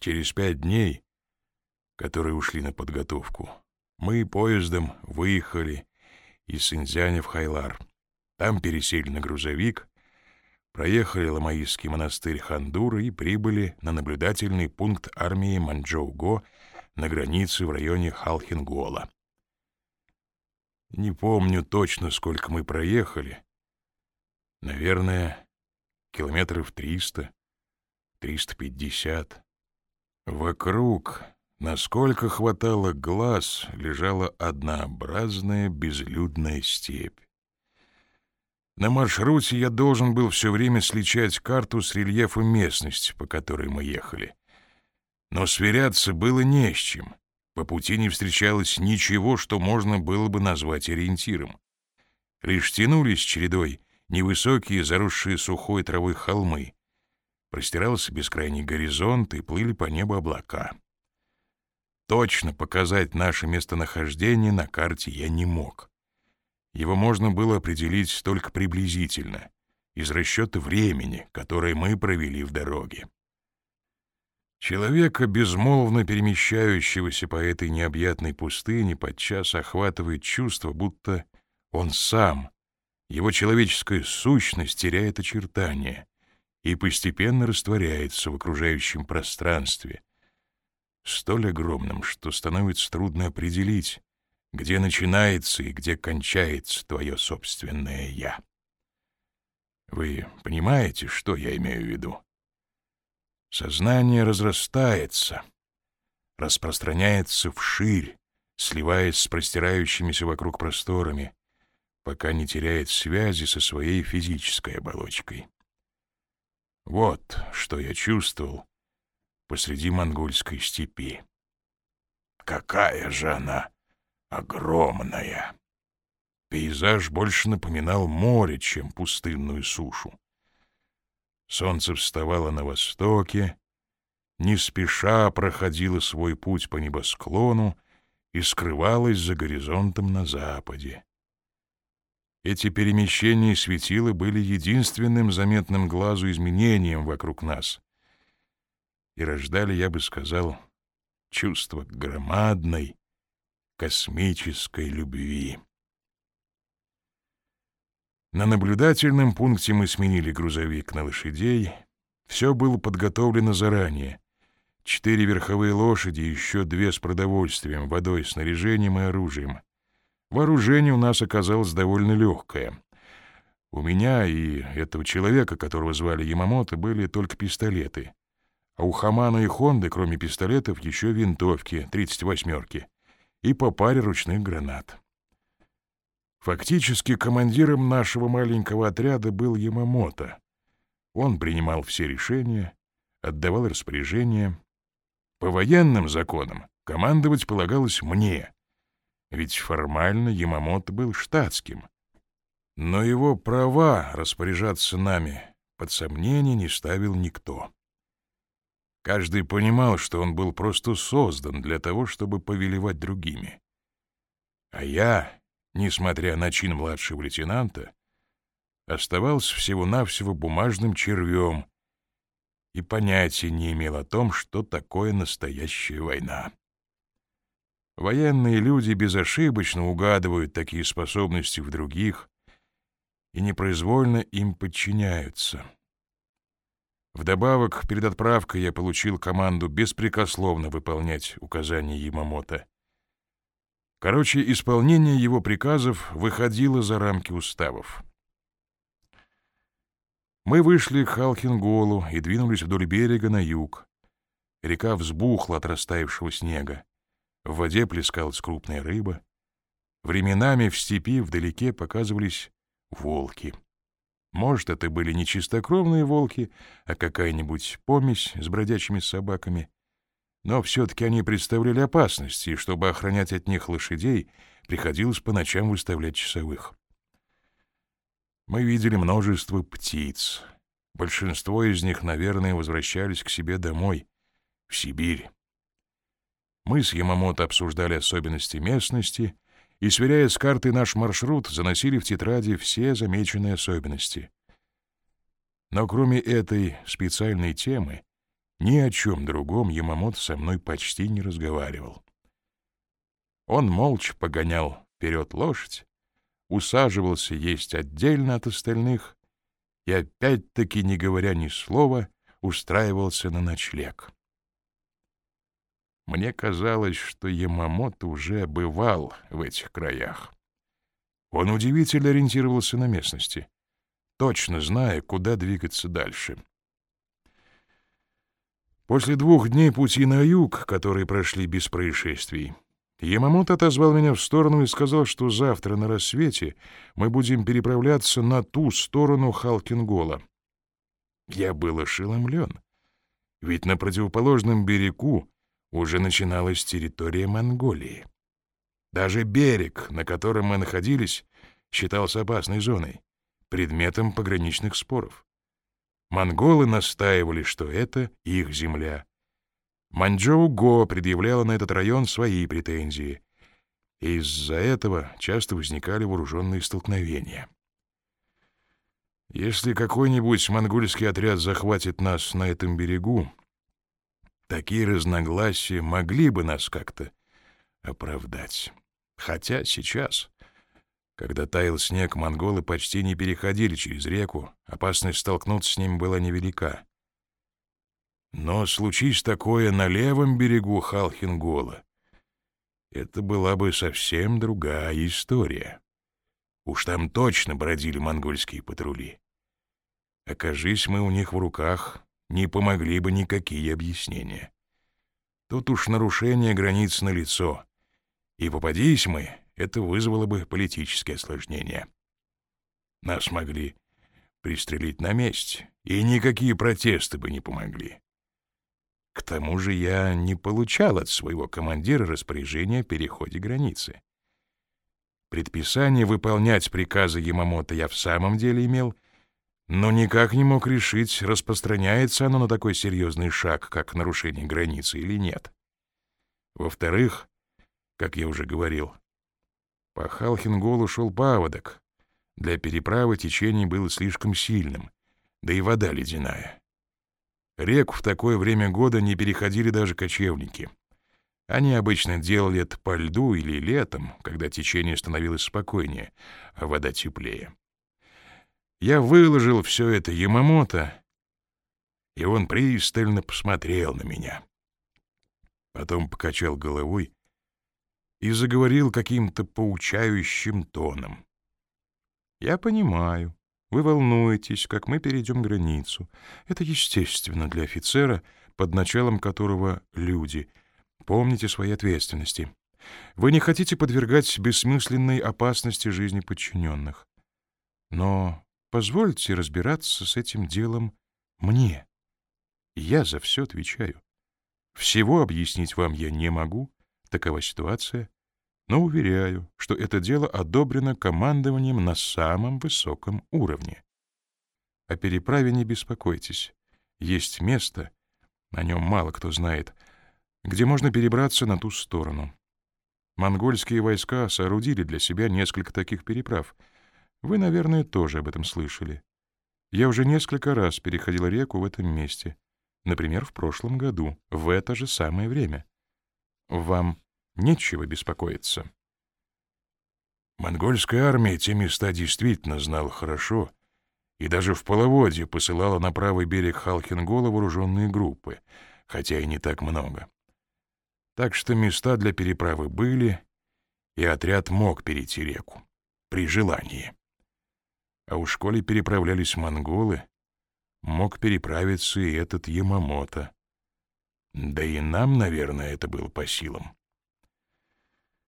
Через пять дней, которые ушли на подготовку, мы поездом выехали из Синьцзяня в Хайлар. Там пересели на грузовик, проехали Ламаистский монастырь Хандура и прибыли на наблюдательный пункт армии Манчжоу-Го на границе в районе Халхингола. Не помню точно, сколько мы проехали. Наверное, километров триста, триста пятьдесят. Вокруг, насколько хватало глаз, лежала однообразная безлюдная степь. На маршруте я должен был все время сличать карту с рельефом местности, по которой мы ехали. Но сверяться было не с чем. По пути не встречалось ничего, что можно было бы назвать ориентиром. Лишь тянулись чередой невысокие, заросшие сухой травой холмы. Простирался бескрайний горизонт, и плыли по небу облака. Точно показать наше местонахождение на карте я не мог. Его можно было определить только приблизительно, из расчета времени, которое мы провели в дороге. Человека, безмолвно перемещающегося по этой необъятной пустыне, подчас охватывает чувство, будто он сам, его человеческая сущность теряет очертания и постепенно растворяется в окружающем пространстве, столь огромном, что становится трудно определить, где начинается и где кончается твое собственное «я». Вы понимаете, что я имею в виду? Сознание разрастается, распространяется вширь, сливаясь с простирающимися вокруг просторами, пока не теряет связи со своей физической оболочкой. Вот что я чувствовал посреди монгольской степи. Какая же она огромная! Пейзаж больше напоминал море, чем пустынную сушу. Солнце вставало на востоке, не спеша проходило свой путь по небосклону и скрывалось за горизонтом на западе. Эти перемещения светила были единственным заметным глазу изменением вокруг нас и рождали, я бы сказал, чувство громадной космической любви. На наблюдательном пункте мы сменили грузовик на лошадей. Все было подготовлено заранее. Четыре верховые лошади, еще две с продовольствием, водой, снаряжением и оружием. Вооружение у нас оказалось довольно легкое. У меня и этого человека, которого звали Ямамото, были только пистолеты. А у Хамана и Хонды, кроме пистолетов, еще винтовки, 38-ки, и по паре ручных гранат. Фактически командиром нашего маленького отряда был Ямамото. Он принимал все решения, отдавал распоряжения. По военным законам командовать полагалось мне, ведь формально Ямамото был штатским. Но его права распоряжаться нами под сомнение не ставил никто. Каждый понимал, что он был просто создан для того, чтобы повелевать другими. А я несмотря на чин младшего лейтенанта, оставался всего-навсего бумажным червем и понятия не имел о том, что такое настоящая война. Военные люди безошибочно угадывают такие способности в других и непроизвольно им подчиняются. Вдобавок, перед отправкой я получил команду беспрекословно выполнять указания Ямамото. Короче, исполнение его приказов выходило за рамки уставов. Мы вышли к Халхинголу и двинулись вдоль берега на юг. Река взбухла от растаявшего снега. В воде плескалась крупная рыба. Временами в степи вдалеке показывались волки. Может, это были не чистокровные волки, а какая-нибудь помесь с бродячими собаками. Но все-таки они представляли опасность, и чтобы охранять от них лошадей, приходилось по ночам выставлять часовых. Мы видели множество птиц. Большинство из них, наверное, возвращались к себе домой, в Сибирь. Мы с Ямамото обсуждали особенности местности и, сверяя с картой наш маршрут, заносили в тетради все замеченные особенности. Но кроме этой специальной темы, Ни о чем другом Ямамото со мной почти не разговаривал. Он молча погонял вперед лошадь, усаживался есть отдельно от остальных и, опять-таки, не говоря ни слова, устраивался на ночлег. Мне казалось, что Ямамото уже бывал в этих краях. Он удивительно ориентировался на местности, точно зная, куда двигаться дальше. После двух дней пути на юг, которые прошли без происшествий, Ямамото отозвал меня в сторону и сказал, что завтра на рассвете мы будем переправляться на ту сторону Халкингола. Я был ошеломлен, ведь на противоположном берегу уже начиналась территория Монголии. Даже берег, на котором мы находились, считался опасной зоной, предметом пограничных споров. Монголы настаивали, что это их земля, Манчжоу Го предъявляла на этот район свои претензии. Из-за этого часто возникали вооруженные столкновения. Если какой-нибудь монгольский отряд захватит нас на этом берегу, такие разногласия могли бы нас как-то оправдать. Хотя сейчас, когда таял снег, монголы почти не переходили через реку, опасность столкнуться с ним была невелика. Но случись такое на левом берегу Халхингола, это была бы совсем другая история. Уж там точно бродили монгольские патрули. Окажись мы у них в руках, не помогли бы никакие объяснения. Тут уж нарушение границ на лицо, и попадись мы, это вызвало бы политическое осложнение. Нас могли пристрелить на месте, и никакие протесты бы не помогли. К тому же я не получал от своего командира распоряжения о переходе границы. Предписание выполнять приказы Ямамото я в самом деле имел, но никак не мог решить, распространяется оно на такой серьезный шаг, как нарушение границы или нет. Во-вторых, как я уже говорил, по Халхинголу шел паводок. Для переправы течение было слишком сильным, да и вода ледяная. Реку в такое время года не переходили даже кочевники. Они обычно делали это по льду или летом, когда течение становилось спокойнее, а вода теплее. Я выложил все это Ямамото, и он пристально посмотрел на меня. Потом покачал головой и заговорил каким-то поучающим тоном. «Я понимаю. Вы волнуетесь, как мы перейдем границу. Это естественно для офицера, под началом которого люди. Помните свои ответственности. Вы не хотите подвергать бессмысленной опасности жизни подчиненных. Но позвольте разбираться с этим делом мне. Я за все отвечаю. Всего объяснить вам я не могу, такова ситуация но уверяю, что это дело одобрено командованием на самом высоком уровне. О переправе не беспокойтесь. Есть место, о нем мало кто знает, где можно перебраться на ту сторону. Монгольские войска соорудили для себя несколько таких переправ. Вы, наверное, тоже об этом слышали. Я уже несколько раз переходил реку в этом месте. Например, в прошлом году, в это же самое время. Вам Нечего беспокоиться. Монгольская армия те места действительно знала хорошо и даже в половодье посылала на правый берег Халхингола вооруженные группы, хотя и не так много. Так что места для переправы были, и отряд мог перейти реку, при желании. А у школе переправлялись монголы, мог переправиться и этот Ямамото. Да и нам, наверное, это было по силам.